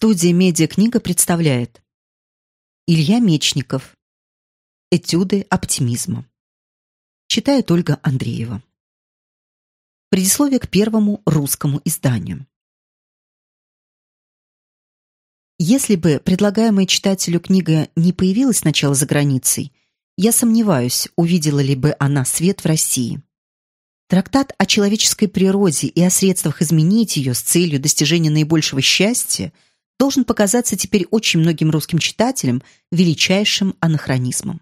Студия «Медиакнига» представляет. Илья Мечников. Этюды оптимизма Читает Ольга Андреева. Предисловие к первому русскому изданию. Если бы предлагаемая читателю книга не появилась сначала за границей, я сомневаюсь, увидела ли бы она свет в России. Трактат о человеческой природе и о средствах изменить ее с целью достижения наибольшего счастья – должен показаться теперь очень многим русским читателям величайшим анахронизмом.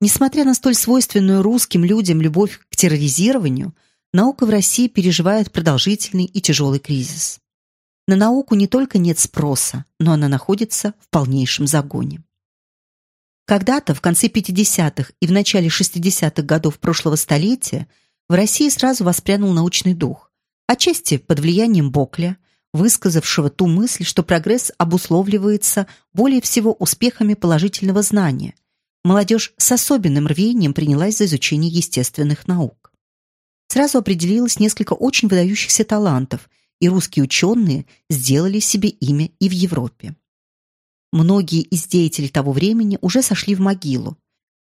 Несмотря на столь свойственную русским людям любовь к терроризированию, наука в России переживает продолжительный и тяжелый кризис. На науку не только нет спроса, но она находится в полнейшем загоне. Когда-то, в конце 50-х и в начале 60-х годов прошлого столетия, в России сразу воспрянул научный дух, отчасти под влиянием Бокля, высказавшего ту мысль, что прогресс обусловливается более всего успехами положительного знания. Молодежь с особенным рвением принялась за изучение естественных наук. Сразу определилось несколько очень выдающихся талантов, и русские ученые сделали себе имя и в Европе. Многие из деятелей того времени уже сошли в могилу,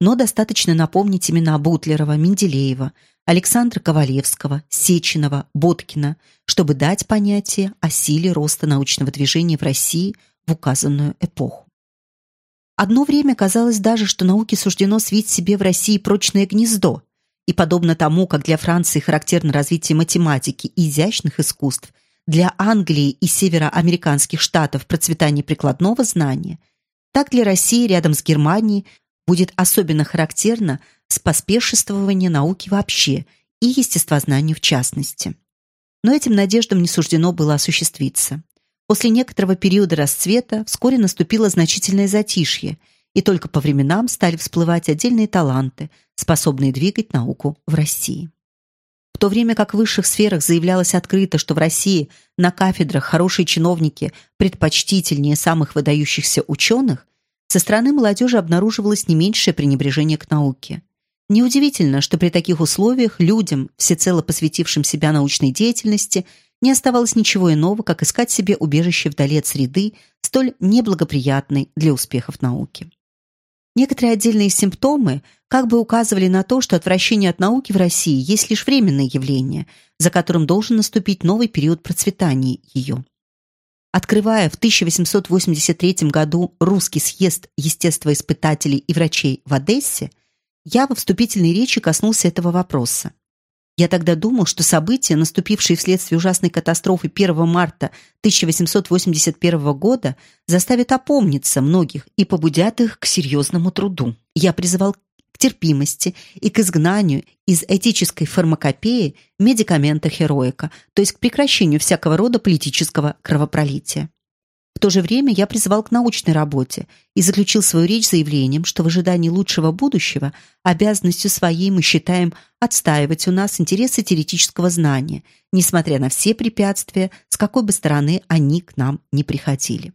но достаточно напомнить имена Бутлерова, Менделеева, Александра Ковалевского, Сеченова, Боткина, чтобы дать понятие о силе роста научного движения в России в указанную эпоху. Одно время казалось даже, что науке суждено свить себе в России прочное гнездо, и подобно тому, как для Франции характерно развитие математики и изящных искусств, для Англии и североамериканских штатов процветание прикладного знания, так для России рядом с Германией будет особенно характерно споспешествование науки вообще и естествознанию в частности. Но этим надеждам не суждено было осуществиться. После некоторого периода расцвета вскоре наступило значительное затишье, и только по временам стали всплывать отдельные таланты, способные двигать науку в России. В то время как в высших сферах заявлялось открыто, что в России на кафедрах хорошие чиновники предпочтительнее самых выдающихся ученых, со стороны молодежи обнаруживалось не меньшее пренебрежение к науке. Неудивительно, что при таких условиях людям, всецело посвятившим себя научной деятельности, не оставалось ничего иного, как искать себе убежище вдали от среды, столь неблагоприятной для успехов науки. Некоторые отдельные симптомы как бы указывали на то, что отвращение от науки в России есть лишь временное явление, за которым должен наступить новый период процветания ее. Открывая в 1883 году русский съезд естествоиспытателей и врачей в Одессе, я во вступительной речи коснулся этого вопроса. Я тогда думал, что события, наступившие вследствие ужасной катастрофы 1 марта 1881 года, заставят опомниться многих и побудят их к серьезному труду. Я призывал терпимости и к изгнанию из этической фармакопеи медикамента хероика, то есть к прекращению всякого рода политического кровопролития. В то же время я призывал к научной работе и заключил свою речь заявлением, что в ожидании лучшего будущего обязанностью своей мы считаем отстаивать у нас интересы теоретического знания, несмотря на все препятствия, с какой бы стороны они к нам не приходили.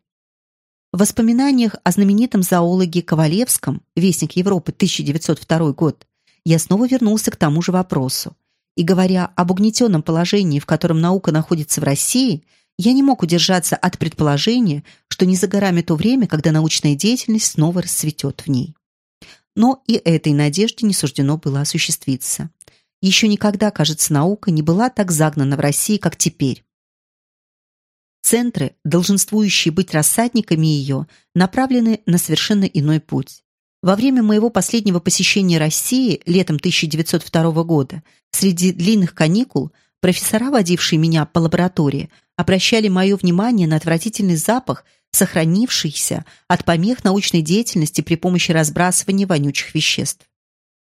В воспоминаниях о знаменитом зоологе Ковалевском «Вестник Европы, 1902 год» я снова вернулся к тому же вопросу. И говоря об угнетенном положении, в котором наука находится в России – я не мог удержаться от предположения, что не за горами то время, когда научная деятельность снова расцветет в ней. Но и этой надежде не суждено было осуществиться. Еще никогда, кажется, наука не была так загнана в России, как теперь. Центры, долженствующие быть рассадниками ее, направлены на совершенно иной путь. Во время моего последнего посещения России летом 1902 года, среди длинных каникул, профессора, водившие меня по лаборатории, обращали мое внимание на отвратительный запах, сохранившийся от помех научной деятельности при помощи разбрасывания вонючих веществ.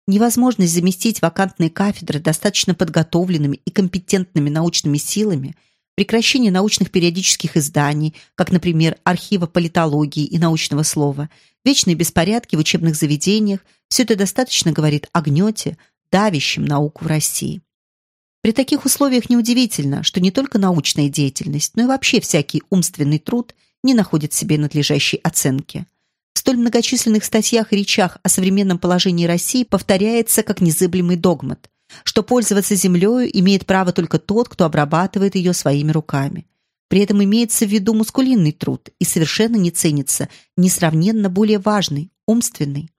Невозможность заместить вакантные кафедры достаточно подготовленными и компетентными научными силами, прекращение научных периодических изданий, как, например, архива политологии и научного слова, вечные беспорядки в учебных заведениях – все это достаточно говорит о гнете, давящем науку в России. При таких условиях неудивительно, что не только научная деятельность, но и вообще всякий умственный труд не находит себе надлежащей оценки. В столь многочисленных статьях и речах о современном положении России повторяется как незыблемый догмат, что пользоваться землею имеет право только тот, кто обрабатывает ее своими руками. При этом имеется в виду мускулинный труд и совершенно не ценится несравненно более важный, умственный.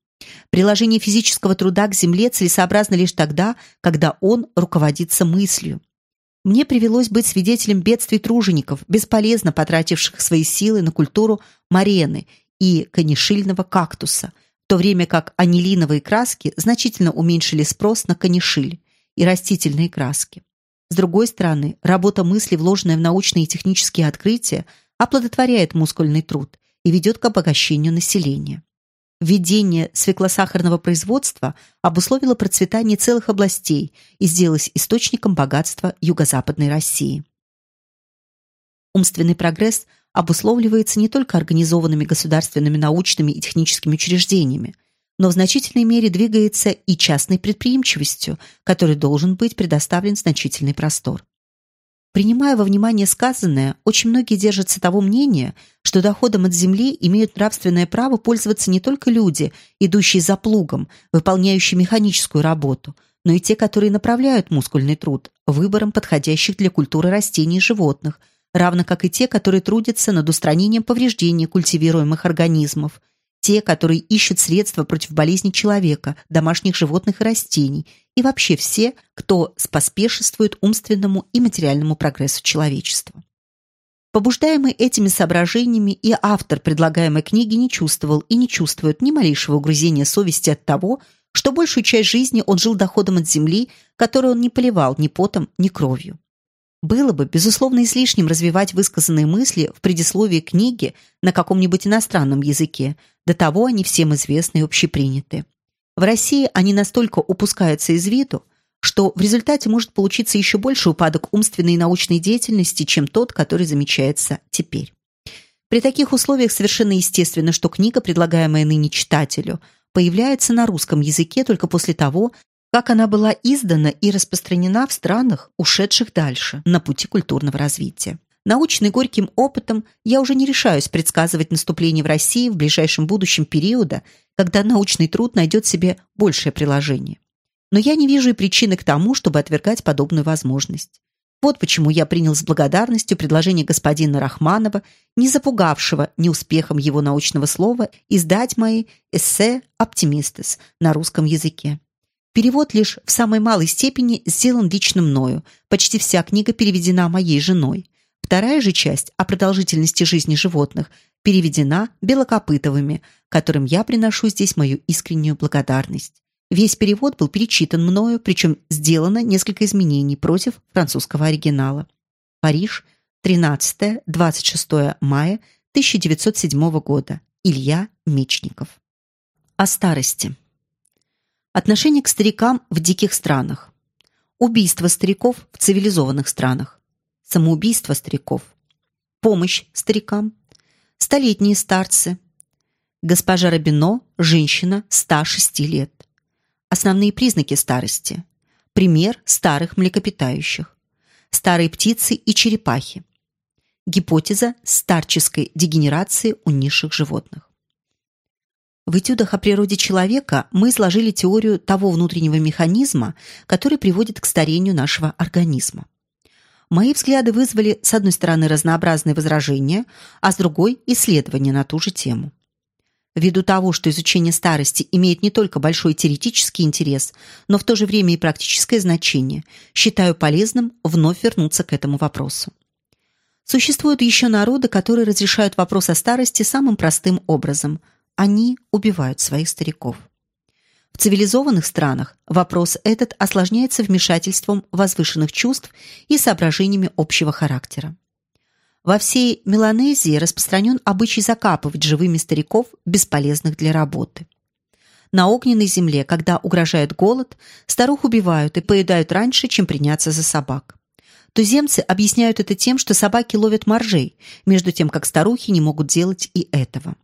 Приложение физического труда к земле целесообразно лишь тогда, когда он руководится мыслью. Мне привелось быть свидетелем бедствий тружеников, бесполезно потративших свои силы на культуру марены и канишильного кактуса, то время как анилиновые краски значительно уменьшили спрос на канишиль и растительные краски. С другой стороны, работа мысли, вложенная в научные и технические открытия, оплодотворяет мускульный труд и ведет к обогащению населения. Введение свеклосахарного производства обусловило процветание целых областей и сделалось источником богатства юго-западной России. Умственный прогресс обусловливается не только организованными государственными научными и техническими учреждениями, но в значительной мере двигается и частной предприимчивостью, которой должен быть предоставлен значительный простор. Принимая во внимание сказанное, очень многие держатся того мнения, что доходом от земли имеют нравственное право пользоваться не только люди, идущие за плугом, выполняющие механическую работу, но и те, которые направляют мускульный труд выбором подходящих для культуры растений и животных, равно как и те, которые трудятся над устранением повреждений культивируемых организмов, те, которые ищут средства против болезней человека, домашних животных и растений, и вообще все, кто споспешествует умственному и материальному прогрессу человечества. Побуждаемый этими соображениями и автор предлагаемой книги не чувствовал и не чувствует ни малейшего угрызения совести от того, что большую часть жизни он жил доходом от земли, которую он не поливал ни потом, ни кровью. Было бы, безусловно, излишним развивать высказанные мысли в предисловии книги на каком-нибудь иностранном языке, до того они всем известны и общеприняты. В России они настолько упускаются из виду, что в результате может получиться еще больше упадок умственной и научной деятельности, чем тот, который замечается теперь. При таких условиях совершенно естественно, что книга, предлагаемая ныне читателю, появляется на русском языке только после того, как она была издана и распространена в странах, ушедших дальше на пути культурного развития. Научный горьким опытом, я уже не решаюсь предсказывать наступление в России в ближайшем будущем периода, когда научный труд найдет себе большее приложение. Но я не вижу и причины к тому, чтобы отвергать подобную возможность. Вот почему я принял с благодарностью предложение господина Рахманова, не запугавшего неуспехом его научного слова, издать мои эссе «Оптимистес» на русском языке. Перевод лишь в самой малой степени сделан лично мною. Почти вся книга переведена моей женой. Вторая же часть о продолжительности жизни животных переведена Белокопытовыми, которым я приношу здесь мою искреннюю благодарность. Весь перевод был перечитан мною, причем сделано несколько изменений против французского оригинала. Париж, 13-26 мая 1907 года. Илья Мечников. О старости. Отношение к старикам в диких странах. Убийство стариков в цивилизованных странах. Самоубийство стариков. Помощь старикам. Столетние старцы. Госпожа Рабино, женщина, 106 лет. Основные признаки старости. Пример старых млекопитающих. Старые птицы и черепахи. Гипотеза старческой дегенерации у низших животных. В этюдах о природе человека мы изложили теорию того внутреннего механизма, который приводит к старению нашего организма. Мои взгляды вызвали, с одной стороны, разнообразные возражения, а с другой – исследования на ту же тему. Ввиду того, что изучение старости имеет не только большой теоретический интерес, но в то же время и практическое значение, считаю полезным вновь вернуться к этому вопросу. Существуют еще народы, которые разрешают вопрос о старости самым простым образом – они убивают своих стариков. В цивилизованных странах вопрос этот осложняется вмешательством возвышенных чувств и соображениями общего характера. Во всей Меланезии распространен обычай закапывать живыми стариков, бесполезных для работы. На огненной земле, когда угрожает голод, старух убивают и поедают раньше, чем приняться за собак. Туземцы объясняют это тем, что собаки ловят моржей, между тем как старухи не могут делать и этого.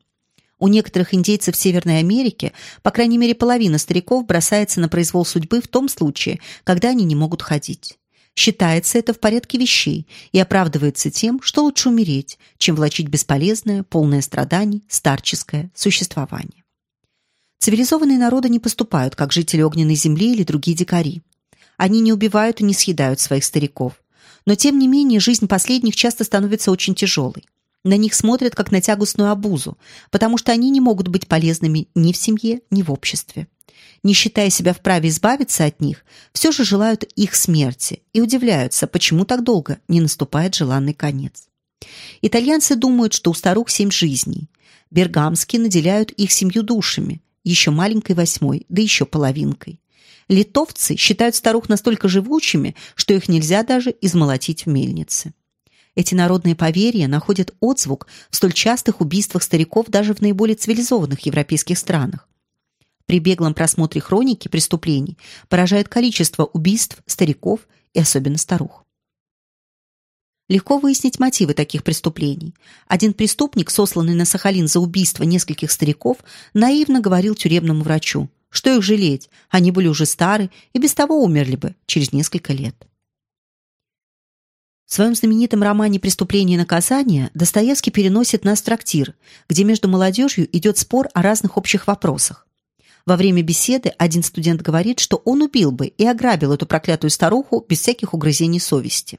У некоторых индейцев Северной Америки, по крайней мере, половина стариков бросается на произвол судьбы в том случае, когда они не могут ходить. Считается это в порядке вещей и оправдывается тем, что лучше умереть, чем влачить бесполезное, полное страданий, старческое существование. Цивилизованные народы не поступают, как жители огненной земли или другие дикари. Они не убивают и не съедают своих стариков, Но тем не менее жизнь последних часто становится очень тяжелой. На них смотрят как на тягостную обузу, потому что они не могут быть полезными ни в семье, ни в обществе. Не считая себя вправе избавиться от них, все же желают их смерти и удивляются, почему так долго не наступает желанный конец. Итальянцы думают, что у старух семь жизней. Бергамские наделяют их семью душами, еще маленькой восьмой, да еще половинкой. Литовцы считают старух настолько живучими, что их нельзя даже измолотить в мельнице. Эти народные поверья находят отзвук в столь частых убийствах стариков даже в наиболее цивилизованных европейских странах. При беглом просмотре хроники преступлений поражает количество убийств стариков и особенно старух. Легко выяснить мотивы таких преступлений. Один преступник, сосланный на Сахалин за убийство нескольких стариков, наивно говорил тюремному врачу, что их жалеть, они были уже стары и без того умерли бы через несколько лет. В своем знаменитом романе «Преступление и наказание» Достоевский переносит нас в трактир, где между молодежью идет спор о разных общих вопросах. Во время беседы один студент говорит, что он убил бы и ограбил эту проклятую старуху без всяких угрызений совести.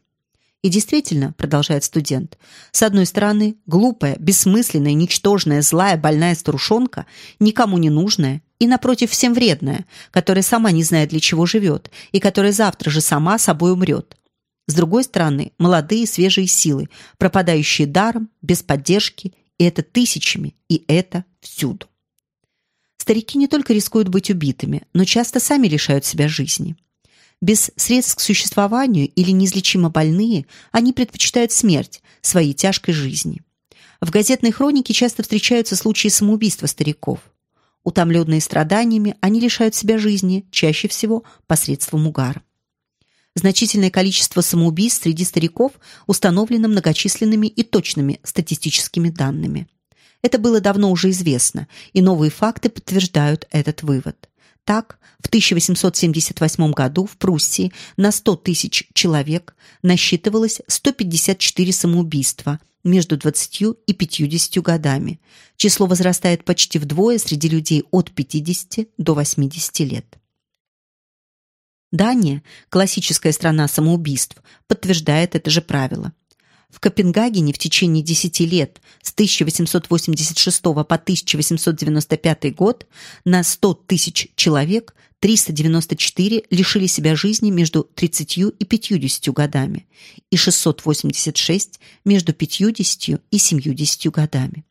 И действительно, продолжает студент, с одной стороны, глупая, бессмысленная, ничтожная, злая, больная старушонка, никому не нужная и, напротив, всем вредная, которая сама не знает, для чего живет, и которая завтра же сама собой умрет. С другой стороны, молодые свежие силы, пропадающие даром, без поддержки, и это тысячами, и это всюду. Старики не только рискуют быть убитыми, но часто сами лишают себя жизни. Без средств к существованию или неизлечимо больные, они предпочитают смерть своей тяжкой жизни. В газетной хронике часто встречаются случаи самоубийства стариков. Утомленные страданиями, они лишают себя жизни, чаще всего посредством угара. Значительное количество самоубийств среди стариков установлено многочисленными и точными статистическими данными. Это было давно уже известно, и новые факты подтверждают этот вывод. Так, в 1878 году в Пруссии на 100 тысяч человек насчитывалось 154 самоубийства между 20 и 50 годами. Число возрастает почти вдвое среди людей от 50 до 80 лет. Дания, классическая страна самоубийств, подтверждает это же правило. В Копенгагене в течение 10 лет с 1886 по 1895 год на 100 тысяч человек 394 лишили себя жизни между 30 и 50 годами и 686 между 50 и 70 годами.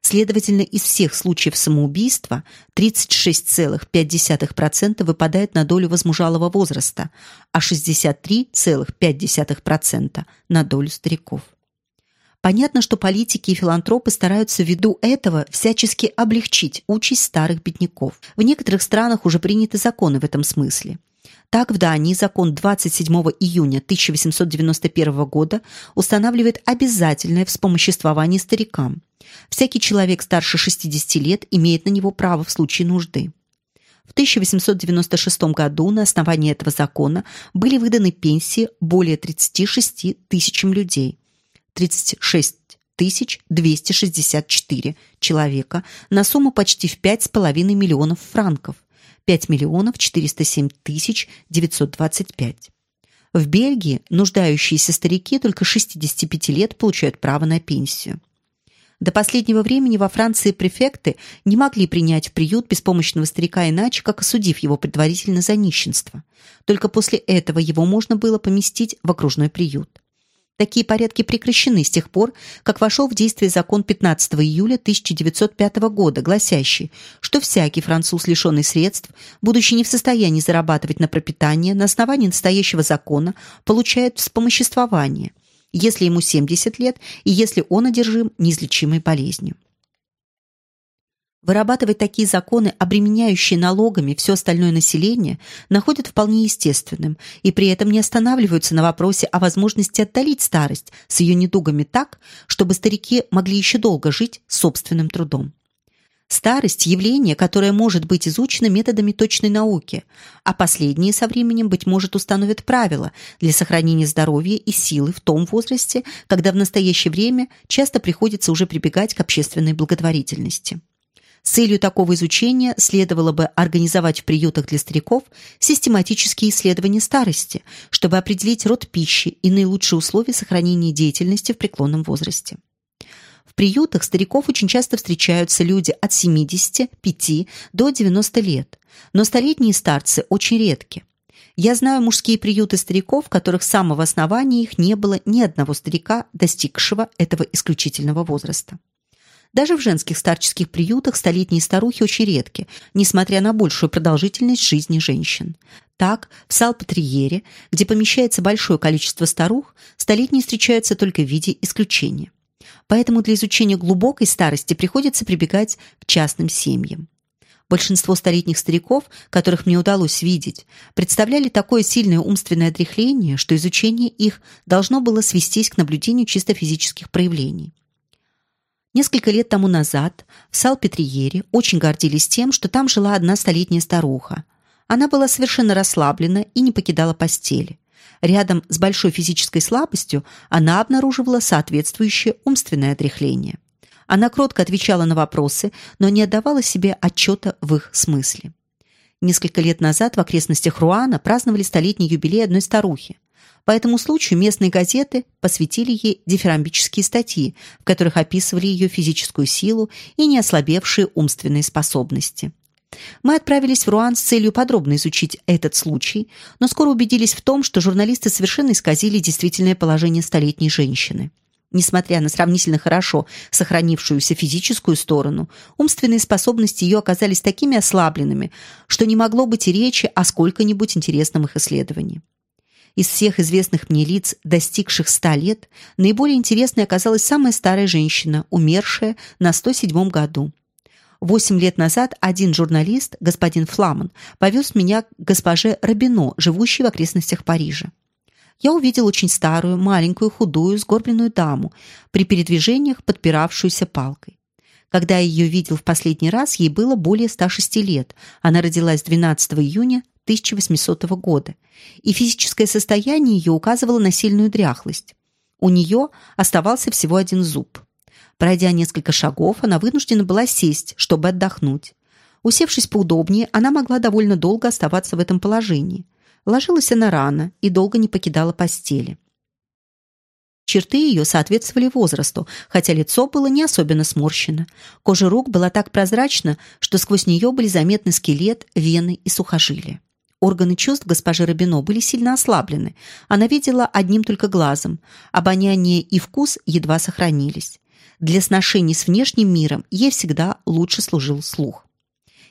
Следовательно, из всех случаев самоубийства 36,5% выпадает на долю возмужалого возраста, а 63,5% на долю стариков. Понятно, что политики и филантропы стараются ввиду этого всячески облегчить участь старых бедняков. В некоторых странах уже приняты законы в этом смысле. Так, в Дании закон 27 июня 1891 года устанавливает обязательное вспомоществование старикам. Всякий человек старше 60 лет имеет на него право в случае нужды. В 1896 году на основании этого закона были выданы пенсии более 36 тысячам людей. 36 264 человека на сумму почти в 5,5 миллионов франков. 5 миллионов 407 тысяч 925. В Бельгии нуждающиеся старики только 65 лет получают право на пенсию. До последнего времени во Франции префекты не могли принять в приют беспомощного старика иначе, как осудив его предварительно за нищенство. Только после этого его можно было поместить в окружной приют. Такие порядки прекращены с тех пор, как вошел в действие закон 15 июля 1905 года, гласящий, что всякий француз, лишенный средств, будучи не в состоянии зарабатывать на пропитание, на основании настоящего закона получает вспомоществование, если ему 70 лет и если он одержим неизлечимой болезнью. Вырабатывать такие законы, обременяющие налогами все остальное население, находят вполне естественным и при этом не останавливаются на вопросе о возможности отдалить старость с ее недугами так, чтобы старики могли еще долго жить собственным трудом. Старость – явление, которое может быть изучено методами точной науки, а последние со временем, быть может, установят правила для сохранения здоровья и силы в том возрасте, когда в настоящее время часто приходится уже прибегать к общественной благотворительности. С целью такого изучения следовало бы организовать в приютах для стариков систематические исследования старости, чтобы определить род пищи и наилучшие условия сохранения деятельности в преклонном возрасте. В приютах стариков очень часто встречаются люди от 75 до 90 лет, но столетние старцы очень редки. Я знаю мужские приюты стариков, в которых с самого основания их не было ни одного старика, достигшего этого исключительного возраста. Даже в женских старческих приютах столетние старухи очень редки, несмотря на большую продолжительность жизни женщин. Так, в Салпатриере, где помещается большое количество старух, столетние встречаются только в виде исключения. Поэтому для изучения глубокой старости приходится прибегать к частным семьям. Большинство столетних стариков, которых мне удалось видеть, представляли такое сильное умственное отрехление, что изучение их должно было свестись к наблюдению чисто физических проявлений. Несколько лет тому назад в Салпетриере очень гордились тем, что там жила одна столетняя старуха. Она была совершенно расслаблена и не покидала постели. Рядом с большой физической слабостью она обнаруживала соответствующее умственное отряхление. Она кротко отвечала на вопросы, но не отдавала себе отчета в их смысле. Несколько лет назад в окрестностях Руана праздновали столетний юбилей одной старухи. По этому случаю местные газеты посвятили ей дифирамбические статьи, в которых описывали ее физическую силу и неослабевшие умственные способности. Мы отправились в Руан с целью подробно изучить этот случай, но скоро убедились в том, что журналисты совершенно исказили действительное положение столетней женщины. Несмотря на сравнительно хорошо сохранившуюся физическую сторону, умственные способности ее оказались такими ослабленными, что не могло быть и речи о сколько-нибудь интересном их исследовании. Из всех известных мне лиц, достигших ста лет, наиболее интересной оказалась самая старая женщина, умершая на 107 году. Восемь лет назад один журналист, господин Фламан, повез меня к госпоже Рабино, живущей в окрестностях Парижа. Я увидел очень старую, маленькую, худую, сгорбленную даму, при передвижениях подпиравшуюся палкой. Когда я ее видел в последний раз, ей было более 106 лет. Она родилась 12 июня 1800 года, и физическое состояние ее указывало на сильную дряхлость. У нее оставался всего один зуб. Пройдя несколько шагов, она вынуждена была сесть, чтобы отдохнуть. Усевшись поудобнее, она могла довольно долго оставаться в этом положении. Ложилась она рано и долго не покидала постели. Черты ее соответствовали возрасту, хотя лицо было не особенно сморщено. Кожа рук была так прозрачна, что сквозь нее были заметны скелет, вены и сухожилия. Органы чувств госпожи Рабино были сильно ослаблены. Она видела одним только глазом. Обоняние и вкус едва сохранились. Для сношений с внешним миром ей всегда лучше служил слух.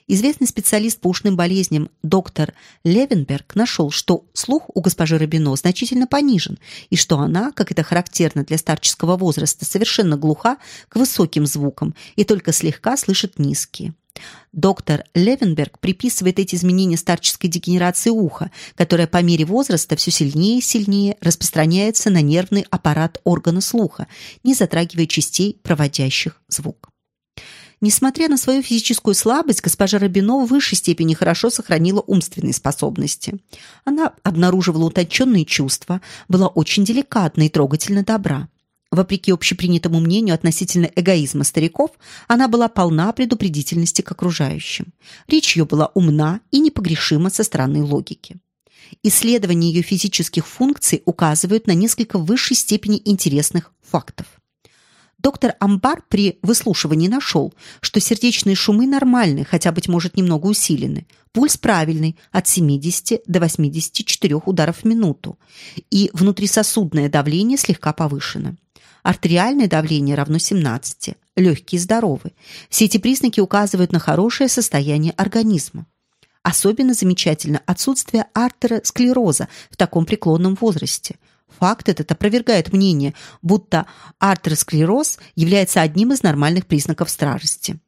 Известный специалист по ушным болезням доктор Левенберг нашел, что слух у госпожи Рабино значительно понижен, и что она, как это характерно для старческого возраста, совершенно глуха к высоким звукам и только слегка слышит низкие. Доктор Левенберг приписывает эти изменения старческой дегенерации уха, которая по мере возраста все сильнее и сильнее распространяется на нервный аппарат органа слуха, не затрагивая частей, проводящих звук. Несмотря на свою физическую слабость, госпожа Рабино в высшей степени хорошо сохранила умственные способности. Она обнаруживала утонченные чувства, была очень деликатна и трогательно добра. Вопреки общепринятому мнению относительно эгоизма стариков, она была полна предупредительности к окружающим. Речь ее была умна и непогрешима со стороны логики. Исследования ее физических функций указывают на несколько высшей степени интересных фактов. Доктор Амбар при выслушивании нашел, что сердечные шумы нормальны, хотя, быть может, немного усилены. Пульс правильный, от 70 до 84 ударов в минуту. И внутрисосудное давление слегка повышено. Артериальное давление равно 17. Легкие здоровы. Все эти признаки указывают на хорошее состояние организма. Особенно замечательно отсутствие артеросклероза в таком преклонном возрасте. Факт этот опровергает мнение, будто артеросклероз является одним из нормальных признаков старости.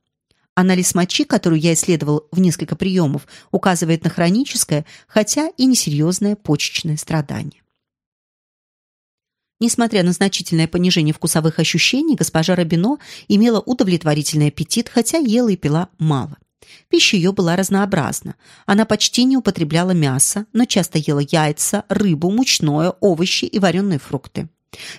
Анализ мочи, которую я исследовал в несколько приемов, указывает на хроническое, хотя и несерьезное почечное страдание. Несмотря на значительное понижение вкусовых ощущений, госпожа Рабино имела удовлетворительный аппетит, хотя ела и пила мало. Пища ее была разнообразна. Она почти не употребляла мясо, но часто ела яйца, рыбу, мучное, овощи и вареные фрукты.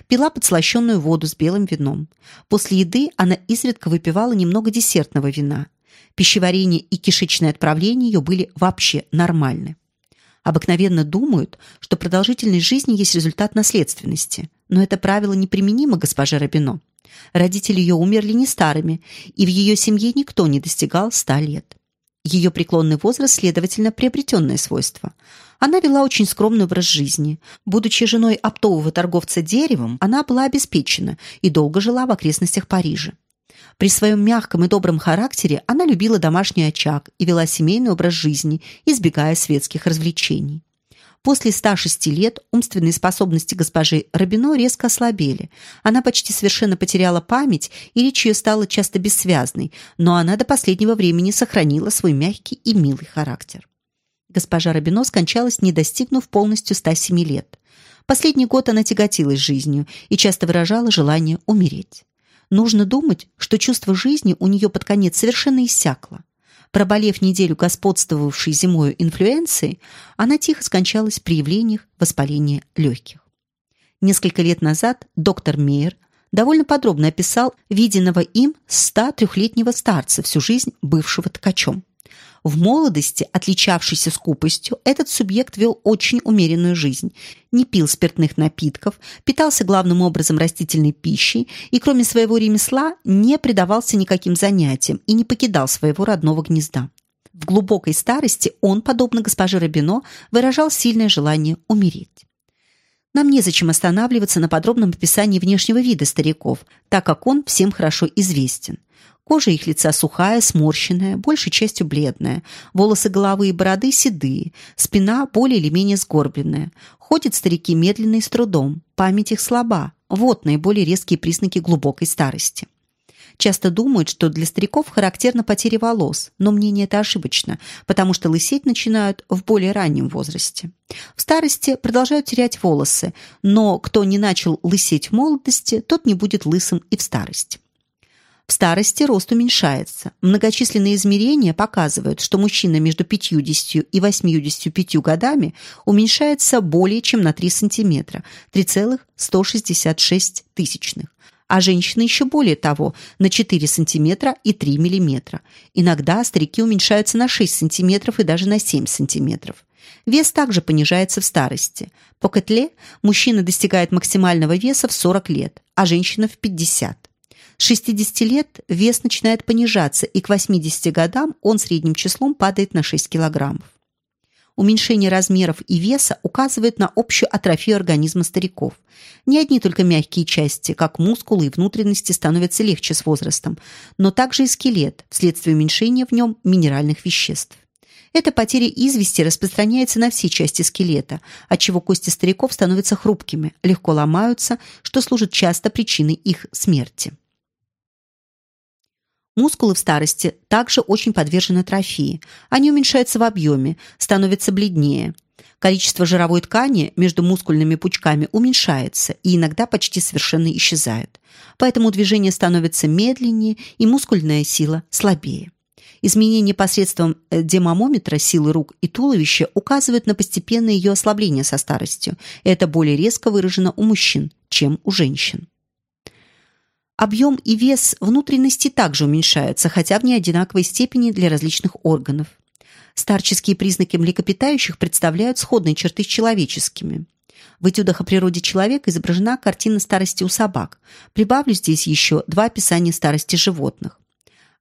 Пила подслащенную воду с белым вином. После еды она изредка выпивала немного десертного вина. Пищеварение и кишечное отправление ее были вообще нормальны. Обыкновенно думают, что продолжительность жизни есть результат наследственности, но это правило неприменимо госпоже Рабино. Родители ее умерли не старыми, и в ее семье никто не достигал ста лет. Ее преклонный возраст, следовательно, приобретенное свойство. Она вела очень скромный образ жизни. Будучи женой оптового торговца деревом, она была обеспечена и долго жила в окрестностях Парижа. При своем мягком и добром характере она любила домашний очаг и вела семейный образ жизни, избегая светских развлечений. После 106 лет умственные способности госпожи Рабино резко ослабели. Она почти совершенно потеряла память, и речь ее стала часто бессвязной, но она до последнего времени сохранила свой мягкий и милый характер. Госпожа Рабино скончалась, не достигнув полностью 107 лет. Последний год она тяготилась жизнью и часто выражала желание умереть. Нужно думать, что чувство жизни у нее под конец совершенно иссякло. Проболев неделю господствовавшей зимою инфлюенцией, она тихо скончалась при явлениях воспаления легких. Несколько лет назад доктор Мейер довольно подробно описал виденного им 103-летнего старца, всю жизнь бывшего ткачом. В молодости, отличавшийся скупостью, этот субъект вел очень умеренную жизнь, не пил спиртных напитков, питался главным образом растительной пищей и, кроме своего ремесла, не предавался никаким занятиям и не покидал своего родного гнезда. В глубокой старости он, подобно госпоже Рабино, выражал сильное желание умереть. Нам незачем останавливаться на подробном описании внешнего вида стариков, так как он всем хорошо известен. Кожа их лица сухая, сморщенная, большей частью бледная. Волосы головы и бороды седые, спина более или менее сгорбленная. Ходят старики медленно и с трудом, память их слаба. Вот наиболее резкие признаки глубокой старости. Часто думают, что для стариков характерна потеря волос, но мнение это ошибочно, потому что лысеть начинают в более раннем возрасте. В старости продолжают терять волосы, но кто не начал лысеть в молодости, тот не будет лысым и в старости. В старости рост уменьшается. Многочисленные измерения показывают, что мужчина между 50 и 85 годами уменьшается более чем на 3 см, 3,166 тысячных, а женщины еще более того, на 4 см и 3 мм. Иногда старики уменьшаются на 6 см и даже на 7 см. Вес также понижается в старости. По Котле мужчина достигает максимального веса в 40 лет, а женщина в 50. С 60 лет вес начинает понижаться, и к 80 годам он средним числом падает на 6 килограммов. Уменьшение размеров и веса указывает на общую атрофию организма стариков. Не одни только мягкие части, как мускулы и внутренности, становятся легче с возрастом, но также и скелет, вследствие уменьшения в нем минеральных веществ. Эта потеря извести распространяется на все части скелета, отчего кости стариков становятся хрупкими, легко ломаются, что служит часто причиной их смерти. Мускулы в старости также очень подвержены атрофии. Они уменьшаются в объеме, становятся бледнее. Количество жировой ткани между мускульными пучками уменьшается и иногда почти совершенно исчезает. Поэтому движение становится медленнее и мускульная сила слабее. Изменения посредством э, демомометра силы рук и туловища указывают на постепенное ее ослабление со старостью. Это более резко выражено у мужчин, чем у женщин. Объем и вес внутренности также уменьшаются, хотя в неодинаковой степени для различных органов. Старческие признаки млекопитающих представляют сходные черты с человеческими. В этюдах о природе человека изображена картина старости у собак. Прибавлю здесь еще два описания старости животных.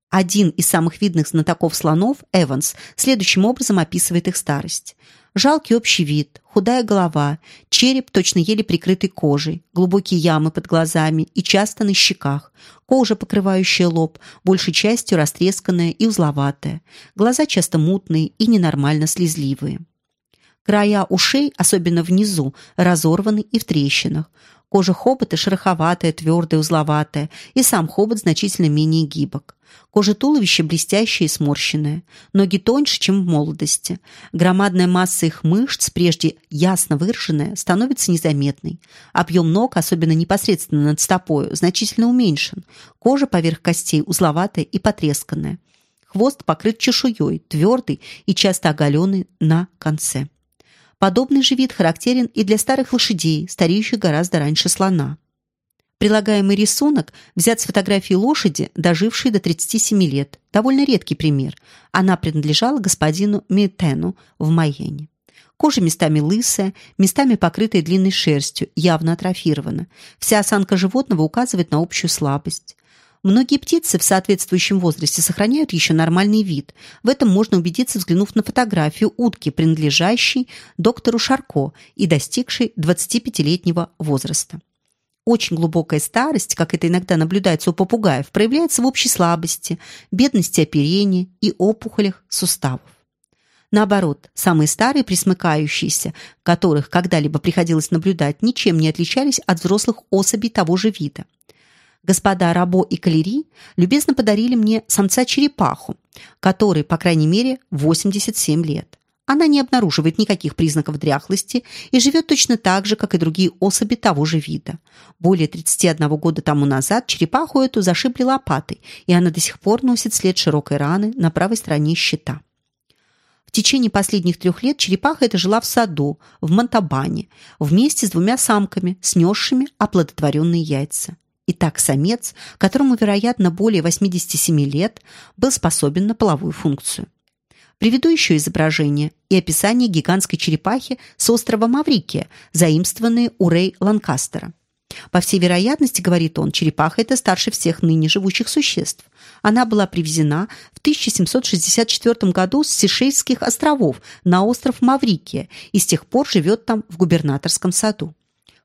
Один из самых видных знатоков слонов, Эванс, следующим образом описывает их старость. Жалкий общий вид, худая голова, череп точно еле прикрытый кожей, глубокие ямы под глазами и часто на щеках, кожа, покрывающая лоб, большей частью растресканная и узловатая, глаза часто мутные и ненормально слезливые. Края ушей, особенно внизу, разорваны и в трещинах. Кожа хобота шероховатая, твердая, узловатая, и сам хобот значительно менее гибок. Кожа туловища блестящая и сморщенная, ноги тоньше, чем в молодости. Громадная масса их мышц, прежде ясно выраженная, становится незаметной. Объем ног, особенно непосредственно над стопою, значительно уменьшен. Кожа поверх костей узловатая и потресканная. Хвост покрыт чешуей, твердый и часто оголенный на конце. Подобный же вид характерен и для старых лошадей, стареющих гораздо раньше слона. Прилагаемый рисунок взят с фотографии лошади, дожившей до 37 лет. Довольно редкий пример. Она принадлежала господину Митену в Майене. Кожа местами лысая, местами покрытая длинной шерстью, явно атрофирована. Вся осанка животного указывает на общую слабость. Многие птицы в соответствующем возрасте сохраняют еще нормальный вид. В этом можно убедиться, взглянув на фотографию утки, принадлежащей доктору Шарко и достигшей 25-летнего возраста. Очень глубокая старость, как это иногда наблюдается у попугаев, проявляется в общей слабости, бедности оперения и опухолях суставов. Наоборот, самые старые присмыкающиеся, которых когда-либо приходилось наблюдать, ничем не отличались от взрослых особей того же вида. Господа Рабо и Калери любезно подарили мне самца-черепаху, который, по крайней мере, 87 лет. Она не обнаруживает никаких признаков дряхлости и живет точно так же, как и другие особи того же вида. Более 31 года тому назад черепаху эту зашибли лопатой, и она до сих пор носит след широкой раны на правой стороне щита. В течение последних трех лет черепаха эта жила в саду, в Монтабане, вместе с двумя самками, снесшими оплодотворенные яйца. Итак, самец, которому, вероятно, более 87 лет, был способен на половую функцию. Приведу еще изображение и описание гигантской черепахи с острова Маврикия, заимствованные у Рэй Ланкастера. По всей вероятности, говорит он, черепаха это старше всех ныне живущих существ. Она была привезена в 1764 году с Сейшельских островов на остров Маврикия и с тех пор живет там в губернаторском саду.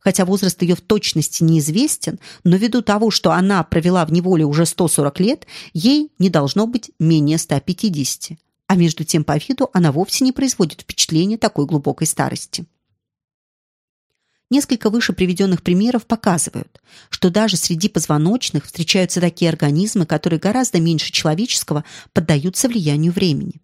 Хотя возраст ее в точности неизвестен, но ввиду того, что она провела в неволе уже 140 лет, ей не должно быть менее 150 а между тем по виду она вовсе не производит впечатления такой глубокой старости. Несколько выше приведенных примеров показывают, что даже среди позвоночных встречаются такие организмы, которые гораздо меньше человеческого поддаются влиянию времени.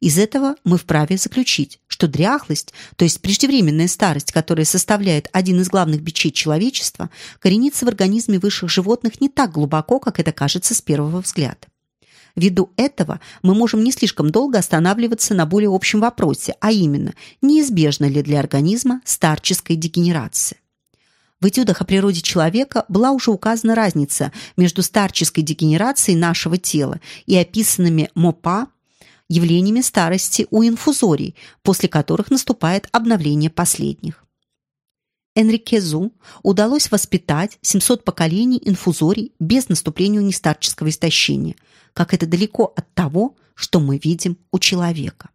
Из этого мы вправе заключить, что дряхлость, то есть преждевременная старость, которая составляет один из главных бичей человечества, коренится в организме высших животных не так глубоко, как это кажется с первого взгляда. Ввиду этого мы можем не слишком долго останавливаться на более общем вопросе, а именно, неизбежна ли для организма старческая дегенерация. В этюдах о природе человека была уже указана разница между старческой дегенерацией нашего тела и описанными МОПА явлениями старости у инфузорий, после которых наступает обновление последних. Энрикезу удалось воспитать 700 поколений инфузорий без наступления нестарческого истощения – как это далеко от того, что мы видим у человека.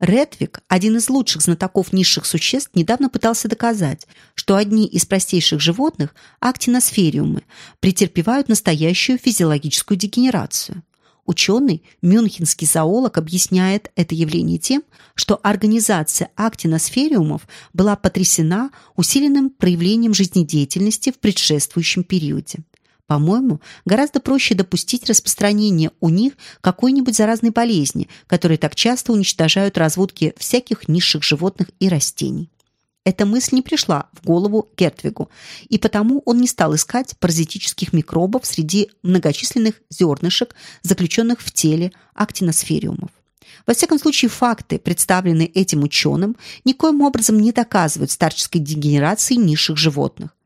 Редвик, один из лучших знатоков низших существ, недавно пытался доказать, что одни из простейших животных, актиносфериумы, претерпевают настоящую физиологическую дегенерацию. Ученый, мюнхенский зоолог, объясняет это явление тем, что организация актиносфериумов была потрясена усиленным проявлением жизнедеятельности в предшествующем периоде. По-моему, гораздо проще допустить распространение у них какой-нибудь заразной болезни, которые так часто уничтожают разводки всяких низших животных и растений. Эта мысль не пришла в голову Гертвигу, и потому он не стал искать паразитических микробов среди многочисленных зернышек, заключенных в теле актиносфериумов. Во всяком случае, факты, представленные этим ученым, никоим образом не доказывают старческой дегенерации низших животных.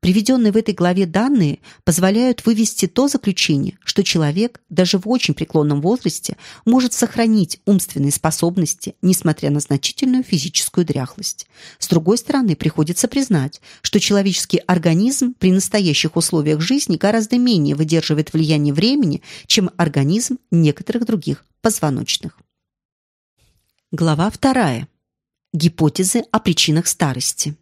Приведенные в этой главе данные позволяют вывести то заключение, что человек даже в очень преклонном возрасте может сохранить умственные способности, несмотря на значительную физическую дряхлость. С другой стороны, приходится признать, что человеческий организм при настоящих условиях жизни гораздо менее выдерживает влияние времени, чем организм некоторых других позвоночных. Глава вторая. Гипотезы о причинах старости.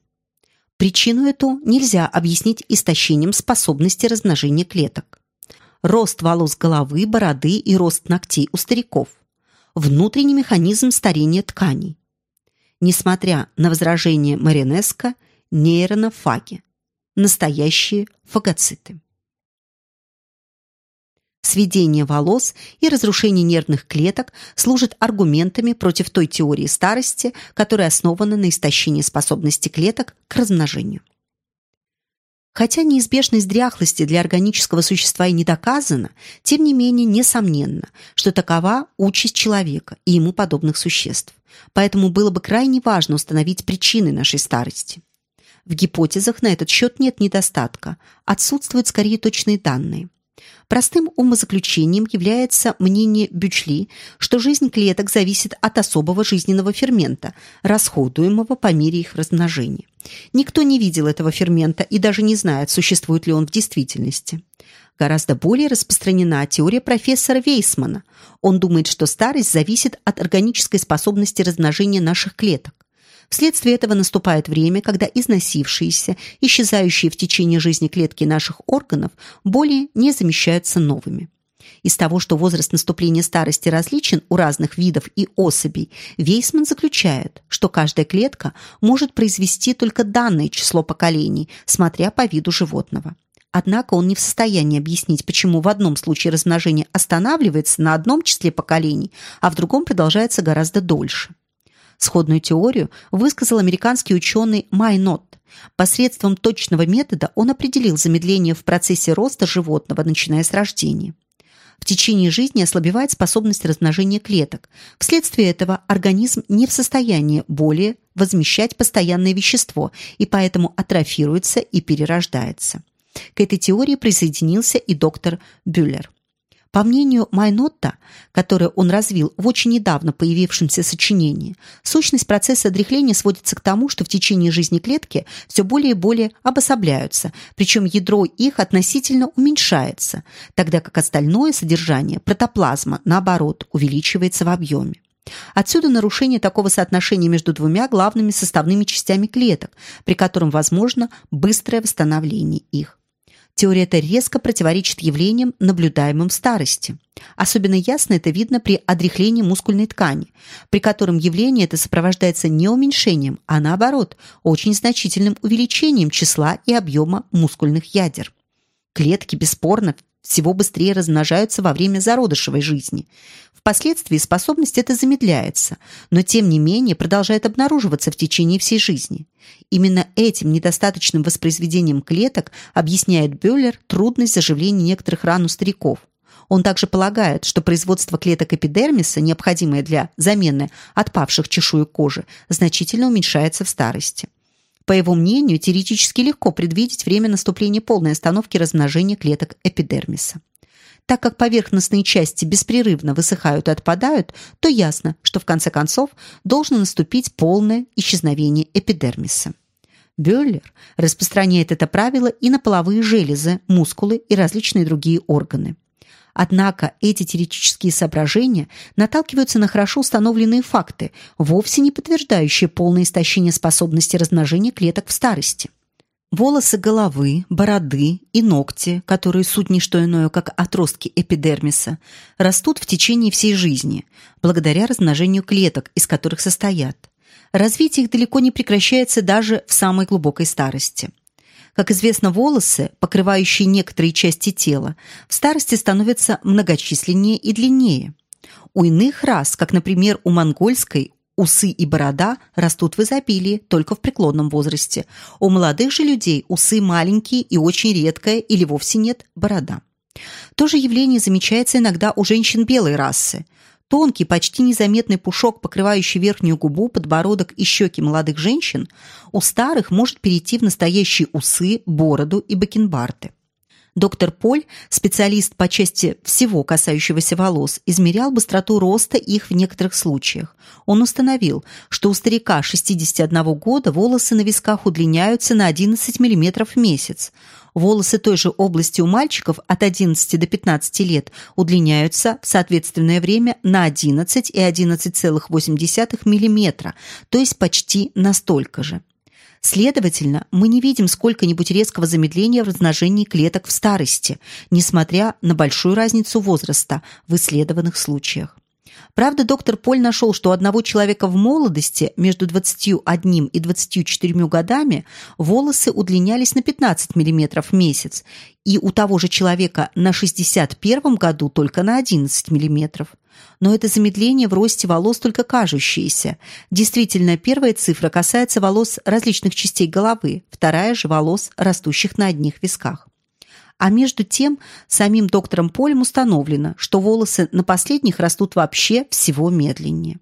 Причину эту нельзя объяснить истощением способности размножения клеток. Рост волос головы, бороды и рост ногтей у стариков. Внутренний механизм старения тканей. Несмотря на возражения Маринеско, нейронофаги. Настоящие фагоциты сведение волос и разрушение нервных клеток служат аргументами против той теории старости, которая основана на истощении способности клеток к размножению. Хотя неизбежность дряхлости для органического существа и не доказана, тем не менее несомненно, что такова участь человека и ему подобных существ. Поэтому было бы крайне важно установить причины нашей старости. В гипотезах на этот счет нет недостатка, отсутствуют скорее точные данные. Простым умозаключением является мнение Бючли, что жизнь клеток зависит от особого жизненного фермента, расходуемого по мере их размножения. Никто не видел этого фермента и даже не знает, существует ли он в действительности. Гораздо более распространена теория профессора Вейсмана. Он думает, что старость зависит от органической способности размножения наших клеток. Вследствие этого наступает время, когда износившиеся, исчезающие в течение жизни клетки наших органов более не замещаются новыми. Из того, что возраст наступления старости различен у разных видов и особей, Вейсман заключает, что каждая клетка может произвести только данное число поколений, смотря по виду животного. Однако он не в состоянии объяснить, почему в одном случае размножение останавливается на одном числе поколений, а в другом продолжается гораздо дольше. Сходную теорию высказал американский ученый Майнот. Посредством точного метода он определил замедление в процессе роста животного, начиная с рождения. В течение жизни ослабевает способность размножения клеток. Вследствие этого организм не в состоянии более возмещать постоянное вещество и поэтому атрофируется и перерождается. К этой теории присоединился и доктор Бюллер. По мнению Майнотта, которое он развил в очень недавно появившемся сочинении, сущность процесса дряхления сводится к тому, что в течение жизни клетки все более и более обособляются, причем ядро их относительно уменьшается, тогда как остальное содержание протоплазма, наоборот, увеличивается в объеме. Отсюда нарушение такого соотношения между двумя главными составными частями клеток, при котором возможно быстрое восстановление их. Теория эта резко противоречит явлениям, наблюдаемым в старости. Особенно ясно это видно при одряхлении мускульной ткани, при котором явление это сопровождается не уменьшением, а наоборот, очень значительным увеличением числа и объема мускульных ядер. Клетки, бесспорно, всего быстрее размножаются во время зародышевой жизни. Впоследствии способность эта замедляется, но тем не менее продолжает обнаруживаться в течение всей жизни. Именно этим недостаточным воспроизведением клеток объясняет Бюллер трудность заживления некоторых ран у стариков. Он также полагает, что производство клеток эпидермиса, необходимое для замены отпавших чешуек кожи, значительно уменьшается в старости. По его мнению, теоретически легко предвидеть время наступления полной остановки размножения клеток эпидермиса. Так как поверхностные части беспрерывно высыхают и отпадают, то ясно, что в конце концов должно наступить полное исчезновение эпидермиса. Бюллер распространяет это правило и на половые железы, мускулы и различные другие органы. Однако эти теоретические соображения наталкиваются на хорошо установленные факты, вовсе не подтверждающие полное истощение способности размножения клеток в старости. Волосы головы, бороды и ногти, которые суть не что иное, как отростки эпидермиса, растут в течение всей жизни, благодаря размножению клеток, из которых состоят. Развитие их далеко не прекращается даже в самой глубокой старости. Как известно, волосы, покрывающие некоторые части тела, в старости становятся многочисленнее и длиннее. У иных рас, как, например, у монгольской, усы и борода растут в изобилии только в преклонном возрасте. У молодых же людей усы маленькие и очень редкая или вовсе нет борода. То же явление замечается иногда у женщин белой расы. Тонкий, почти незаметный пушок, покрывающий верхнюю губу, подбородок и щеки молодых женщин, у старых может перейти в настоящие усы, бороду и бакенбарты. Доктор Поль, специалист по части всего касающегося волос, измерял быстроту роста их в некоторых случаях. Он установил, что у старика 61 года волосы на висках удлиняются на 11 мм в месяц. Волосы той же области у мальчиков от 11 до 15 лет удлиняются в соответственное время на 11 и 11,8 мм, то есть почти настолько же. Следовательно, мы не видим сколько-нибудь резкого замедления в размножении клеток в старости, несмотря на большую разницу возраста в исследованных случаях. Правда, доктор Поль нашел, что у одного человека в молодости между 21 и 24 годами волосы удлинялись на 15 мм в месяц, и у того же человека на 61 году только на 11 мм. Но это замедление в росте волос только кажущееся. Действительно, первая цифра касается волос различных частей головы, вторая же волос, растущих на одних висках. А между тем, самим доктором Полем установлено, что волосы на последних растут вообще всего медленнее.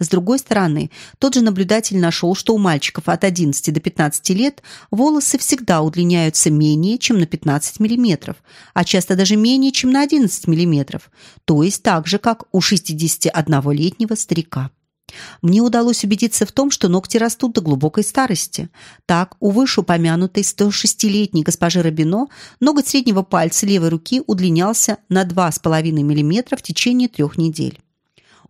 С другой стороны, тот же наблюдатель нашел, что у мальчиков от 11 до 15 лет волосы всегда удлиняются менее, чем на 15 мм, а часто даже менее, чем на 11 мм, то есть так же, как у 61-летнего старика. Мне удалось убедиться в том, что ногти растут до глубокой старости. Так, у вышеупомянутой 106-летней госпожи Рабино ноготь среднего пальца левой руки удлинялся на 2,5 мм в течение трех недель.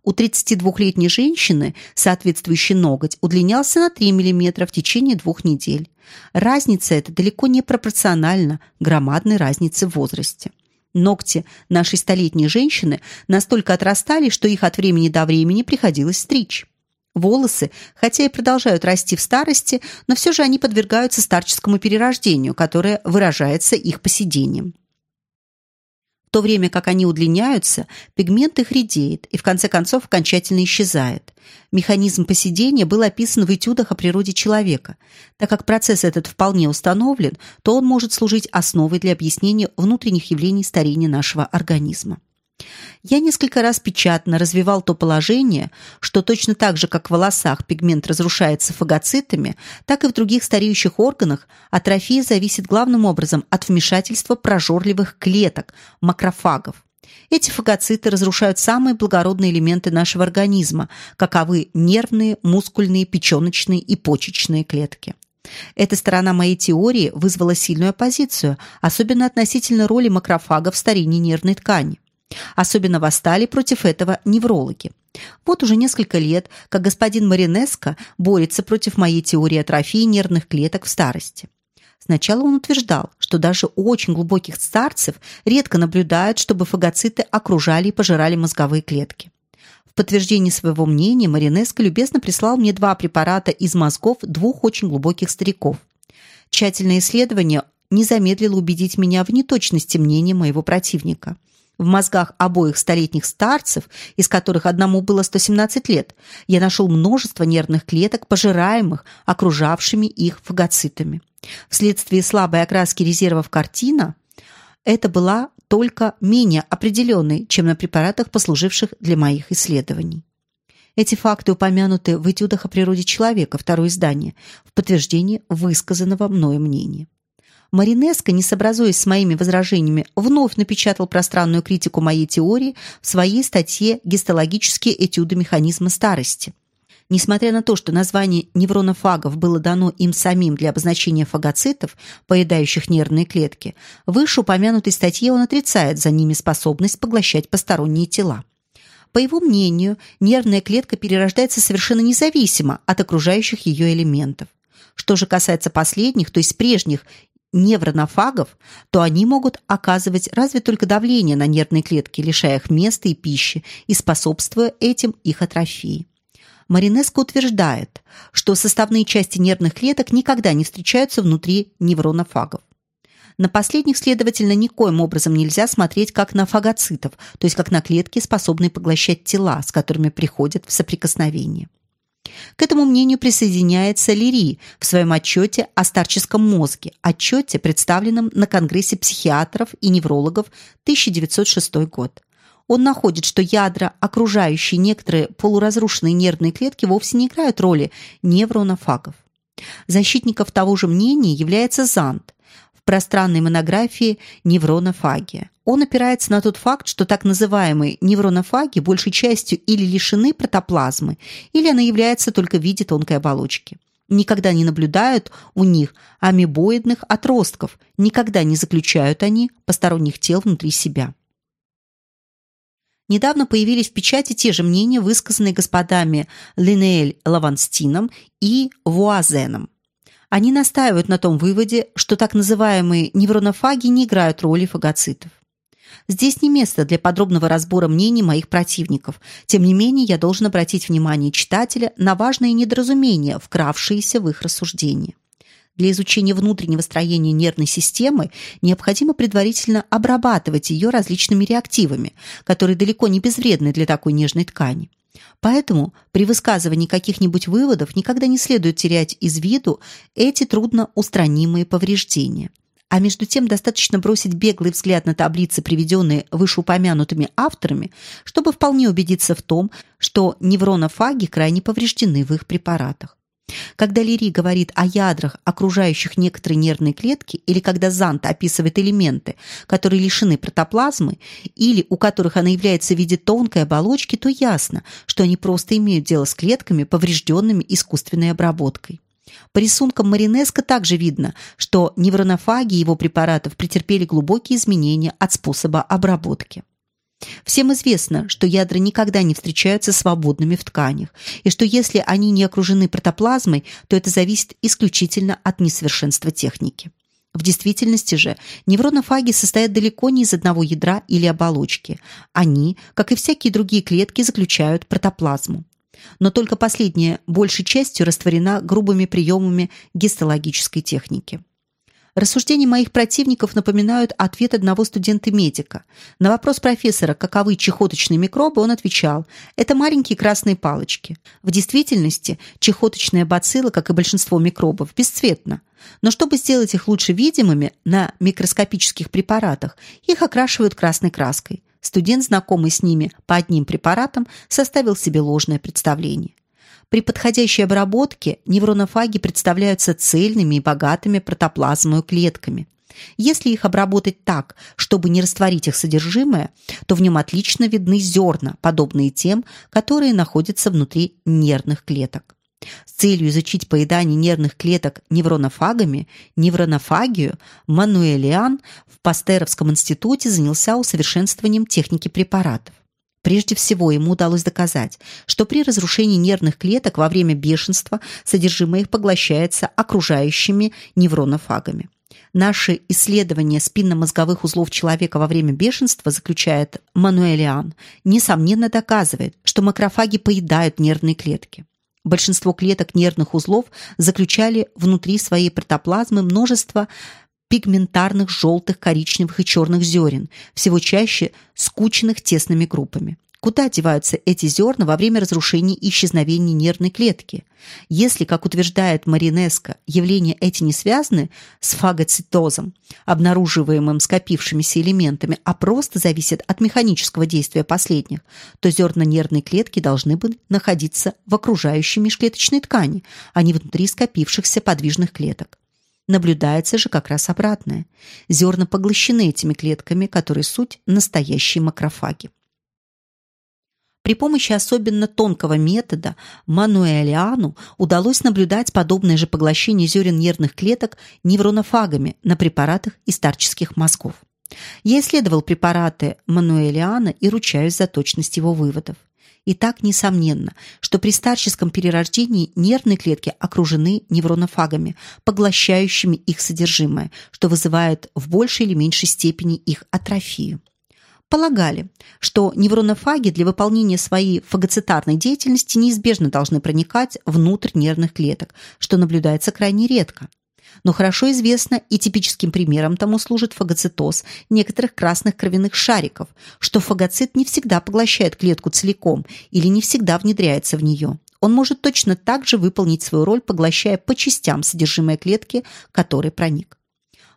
У 32-летней женщины соответствующий ноготь удлинялся на 3 мм в течение двух недель. Разница эта далеко не пропорциональна громадной разнице в возрасте. Ногти нашей столетней женщины настолько отрастали, что их от времени до времени приходилось стричь. Волосы, хотя и продолжают расти в старости, но все же они подвергаются старческому перерождению, которое выражается их поседением. В то время как они удлиняются, пигмент их редеет и в конце концов окончательно исчезает. Механизм поседения был описан в этюдах о природе человека. Так как процесс этот вполне установлен, то он может служить основой для объяснения внутренних явлений старения нашего организма. Я несколько раз печатно развивал то положение, что точно так же, как в волосах пигмент разрушается фагоцитами, так и в других стареющих органах атрофия зависит главным образом от вмешательства прожорливых клеток, макрофагов. Эти фагоциты разрушают самые благородные элементы нашего организма, каковы нервные, мускульные, печеночные и почечные клетки. Эта сторона моей теории вызвала сильную оппозицию, особенно относительно роли макрофагов в старении нервной ткани. Особенно восстали против этого неврологи. Вот уже несколько лет, как господин Маринеско борется против моей теории атрофии нервных клеток в старости. Сначала он утверждал, что даже у очень глубоких старцев редко наблюдают, чтобы фагоциты окружали и пожирали мозговые клетки. В подтверждение своего мнения Маринеско любезно прислал мне два препарата из мозгов двух очень глубоких стариков. Тщательное исследование не замедлило убедить меня в неточности мнения моего противника – в мозгах обоих столетних старцев, из которых одному было 117 лет, я нашел множество нервных клеток, пожираемых окружавшими их фагоцитами. Вследствие слабой окраски резервов картина это была только менее определенной, чем на препаратах, послуживших для моих исследований. Эти факты упомянуты в этюдах о природе человека, второе издание, в подтверждение высказанного мною мнения. Маринеско, не сообразуясь с моими возражениями, вновь напечатал пространную критику моей теории в своей статье «Гистологические этюды механизма старости». Несмотря на то, что название невронофагов было дано им самим для обозначения фагоцитов, поедающих нервные клетки, в вышеупомянутой статье он отрицает за ними способность поглощать посторонние тела. По его мнению, нервная клетка перерождается совершенно независимо от окружающих ее элементов. Что же касается последних, то есть прежних невронофагов, то они могут оказывать разве только давление на нервные клетки, лишая их места и пищи и способствуя этим их атрофии. Маринеско утверждает, что составные части нервных клеток никогда не встречаются внутри невронофагов. На последних, следовательно, никоим образом нельзя смотреть как на фагоцитов, то есть как на клетки, способные поглощать тела, с которыми приходят в соприкосновение. К этому мнению присоединяется Лири в своем отчете о старческом мозге, отчете, представленном на Конгрессе психиатров и неврологов 1906 год. Он находит, что ядра, окружающие некоторые полуразрушенные нервные клетки, вовсе не играют роли невронофагов. Защитников того же мнения является Зант в пространной монографии «Невронофагия». Он опирается на тот факт, что так называемые невронофаги большей частью или лишены протоплазмы, или она является только в виде тонкой оболочки. Никогда не наблюдают у них амебоидных отростков, никогда не заключают они посторонних тел внутри себя. Недавно появились в печати те же мнения, высказанные господами Линеэль Лаванстином и Вуазеном. Они настаивают на том выводе, что так называемые невронофаги не играют роли фагоцитов. Здесь не место для подробного разбора мнений моих противников. Тем не менее, я должен обратить внимание читателя на важные недоразумения, вкравшиеся в их рассуждения. Для изучения внутреннего строения нервной системы необходимо предварительно обрабатывать ее различными реактивами, которые далеко не безвредны для такой нежной ткани. Поэтому при высказывании каких-нибудь выводов никогда не следует терять из виду эти трудно устранимые повреждения. А между тем достаточно бросить беглый взгляд на таблицы, приведенные вышеупомянутыми авторами, чтобы вполне убедиться в том, что невронофаги крайне повреждены в их препаратах. Когда Лири говорит о ядрах, окружающих некоторые нервные клетки, или когда Зант описывает элементы, которые лишены протоплазмы, или у которых она является в виде тонкой оболочки, то ясно, что они просто имеют дело с клетками, поврежденными искусственной обработкой. По рисункам Маринеско также видно, что невронофаги его препаратов претерпели глубокие изменения от способа обработки. Всем известно, что ядра никогда не встречаются свободными в тканях, и что если они не окружены протоплазмой, то это зависит исключительно от несовершенства техники. В действительности же невронофаги состоят далеко не из одного ядра или оболочки. Они, как и всякие другие клетки, заключают протоплазму. Но только последняя большей частью растворена грубыми приемами гистологической техники. Рассуждения моих противников напоминают ответ одного студента-медика. На вопрос профессора, каковы чехоточные микробы, он отвечал: это маленькие красные палочки. В действительности чехоточная бацилла, как и большинство микробов, бесцветна. Но чтобы сделать их лучше видимыми на микроскопических препаратах, их окрашивают красной краской. Студент, знакомый с ними по одним препаратам, составил себе ложное представление. При подходящей обработке невронофаги представляются цельными и богатыми протоплазмой клетками. Если их обработать так, чтобы не растворить их содержимое, то в нем отлично видны зерна, подобные тем, которые находятся внутри нервных клеток. С целью изучить поедание нервных клеток невронофагами, невронофагию, Мануэлиан в Пастеровском институте занялся усовершенствованием техники препаратов. Прежде всего, ему удалось доказать, что при разрушении нервных клеток во время бешенства содержимое их поглощается окружающими невронофагами. Наши исследования спинномозговых узлов человека во время бешенства, заключает Мануэлиан, несомненно доказывает, что макрофаги поедают нервные клетки. Большинство клеток нервных узлов заключали внутри своей протоплазмы множество пигментарных желтых, коричневых и черных зерен, всего чаще скученных тесными группами. Куда деваются эти зерна во время разрушения и исчезновения нервной клетки? Если, как утверждает Маринеско, явления эти не связаны с фагоцитозом, обнаруживаемым скопившимися элементами, а просто зависят от механического действия последних, то зерна нервной клетки должны бы находиться в окружающей межклеточной ткани, а не внутри скопившихся подвижных клеток. Наблюдается же как раз обратное. Зерна поглощены этими клетками, которые суть настоящие макрофаги. При помощи особенно тонкого метода Мануэлиану удалось наблюдать подобное же поглощение зерен нервных клеток невронофагами на препаратах из старческих мозгов. Я исследовал препараты Мануэлиана и ручаюсь за точность его выводов. И так несомненно, что при старческом перерождении нервные клетки окружены невронофагами, поглощающими их содержимое, что вызывает в большей или меньшей степени их атрофию. Полагали, что невронофаги для выполнения своей фагоцитарной деятельности неизбежно должны проникать внутрь нервных клеток, что наблюдается крайне редко. Но хорошо известно, и типическим примером тому служит фагоцитоз некоторых красных кровяных шариков, что фагоцит не всегда поглощает клетку целиком или не всегда внедряется в нее. Он может точно так же выполнить свою роль, поглощая по частям содержимое клетки, который проник.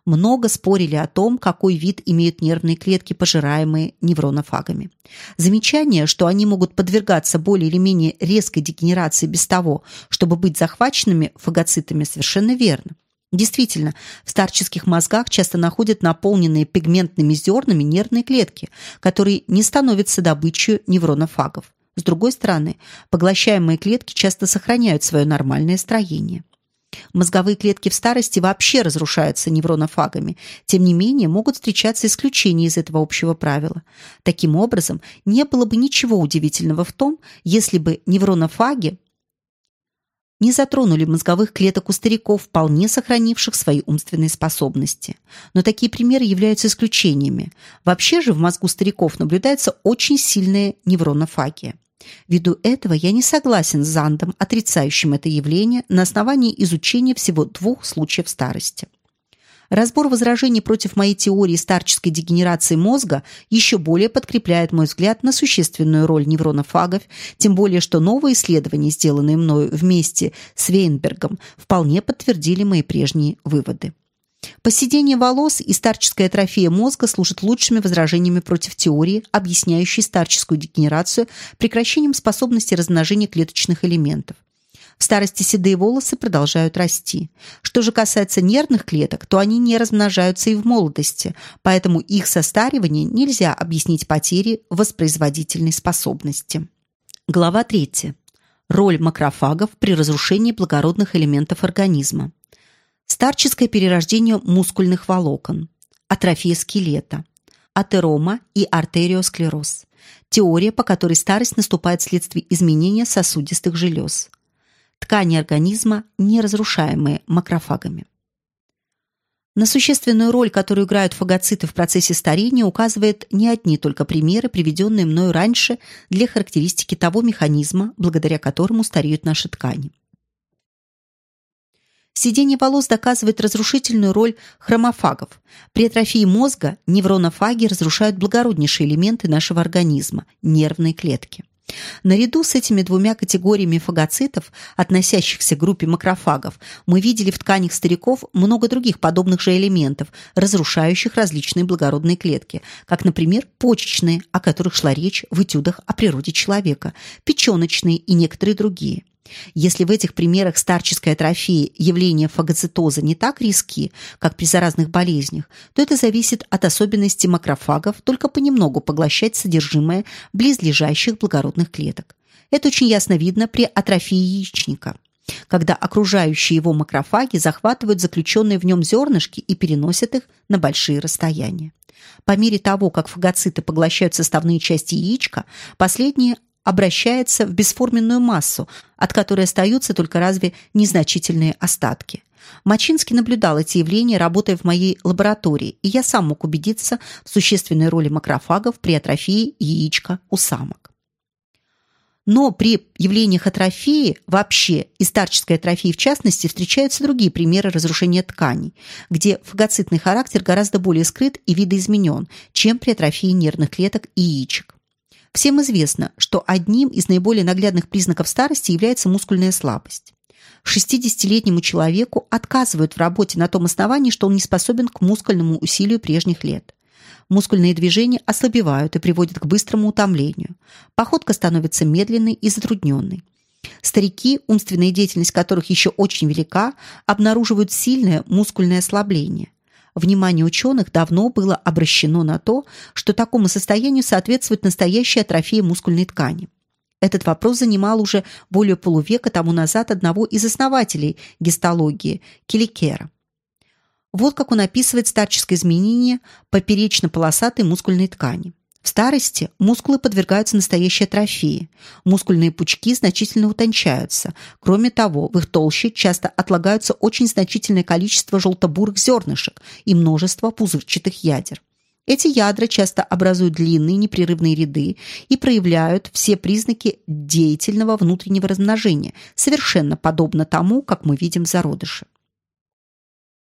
Много спорили о том, какой вид имеют нервные клетки, пожираемые невронофагами. Замечание, что они могут подвергаться более или менее резкой дегенерации без того, чтобы быть захваченными фагоцитами, совершенно верно. Действительно, в старческих мозгах часто находят наполненные пигментными зернами нервные клетки, которые не становятся добычей невронофагов. С другой стороны, поглощаемые клетки часто сохраняют свое нормальное строение. Мозговые клетки в старости вообще разрушаются невронофагами. Тем не менее, могут встречаться исключения из этого общего правила. Таким образом, не было бы ничего удивительного в том, если бы невронофаги не затронули мозговых клеток у стариков, вполне сохранивших свои умственные способности. Но такие примеры являются исключениями. Вообще же в мозгу стариков наблюдается очень сильная невронофагия. Ввиду этого я не согласен с Зандом, отрицающим это явление на основании изучения всего двух случаев старости. Разбор возражений против моей теории старческой дегенерации мозга еще более подкрепляет мой взгляд на существенную роль невронофагов, тем более что новые исследования, сделанные мною вместе с Вейнбергом, вполне подтвердили мои прежние выводы. Поседение волос и старческая атрофия мозга служат лучшими возражениями против теории, объясняющей старческую дегенерацию прекращением способности размножения клеточных элементов. В старости седые волосы продолжают расти. Что же касается нервных клеток, то они не размножаются и в молодости, поэтому их состаривание нельзя объяснить потерей воспроизводительной способности. Глава 3. Роль макрофагов при разрушении благородных элементов организма. Старческое перерождение мускульных волокон. Атрофия скелета. Атерома и артериосклероз. Теория, по которой старость наступает вследствие изменения сосудистых желез ткани организма, не разрушаемые макрофагами. На существенную роль, которую играют фагоциты в процессе старения, указывают не одни только примеры, приведенные мною раньше для характеристики того механизма, благодаря которому стареют наши ткани. Сидение волос доказывает разрушительную роль хромофагов. При атрофии мозга невронофаги разрушают благороднейшие элементы нашего организма – нервные клетки. Наряду с этими двумя категориями фагоцитов, относящихся к группе макрофагов, мы видели в тканях стариков много других подобных же элементов, разрушающих различные благородные клетки, как, например, почечные, о которых шла речь в этюдах о природе человека, печеночные и некоторые другие. Если в этих примерах старческой атрофии явления фагоцитоза не так риски, как при заразных болезнях, то это зависит от особенностей макрофагов только понемногу поглощать содержимое близлежащих благородных клеток. Это очень ясно видно при атрофии яичника, когда окружающие его макрофаги захватывают заключенные в нем зернышки и переносят их на большие расстояния. По мере того, как фагоциты поглощают составные части яичка, последние обращается в бесформенную массу, от которой остаются только разве незначительные остатки. Мачинский наблюдал эти явления, работая в моей лаборатории, и я сам мог убедиться в существенной роли макрофагов при атрофии яичка у самок. Но при явлениях атрофии вообще и старческой атрофии в частности встречаются другие примеры разрушения тканей, где фагоцитный характер гораздо более скрыт и видоизменен, чем при атрофии нервных клеток и яичек. Всем известно, что одним из наиболее наглядных признаков старости является мускульная слабость. 60-летнему человеку отказывают в работе на том основании, что он не способен к мускульному усилию прежних лет. Мускульные движения ослабевают и приводят к быстрому утомлению. Походка становится медленной и затрудненной. Старики, умственная деятельность которых еще очень велика, обнаруживают сильное мускульное ослабление. Внимание ученых давно было обращено на то, что такому состоянию соответствует настоящая атрофия мускульной ткани. Этот вопрос занимал уже более полувека тому назад одного из основателей гистологии Келикера. Вот как он описывает старческое изменение поперечно-полосатой мускульной ткани. В старости мускулы подвергаются настоящей атрофии. Мускульные пучки значительно утончаются. Кроме того, в их толще часто отлагаются очень значительное количество желтобурых зернышек и множество пузырчатых ядер. Эти ядра часто образуют длинные непрерывные ряды и проявляют все признаки деятельного внутреннего размножения, совершенно подобно тому, как мы видим в зародыше.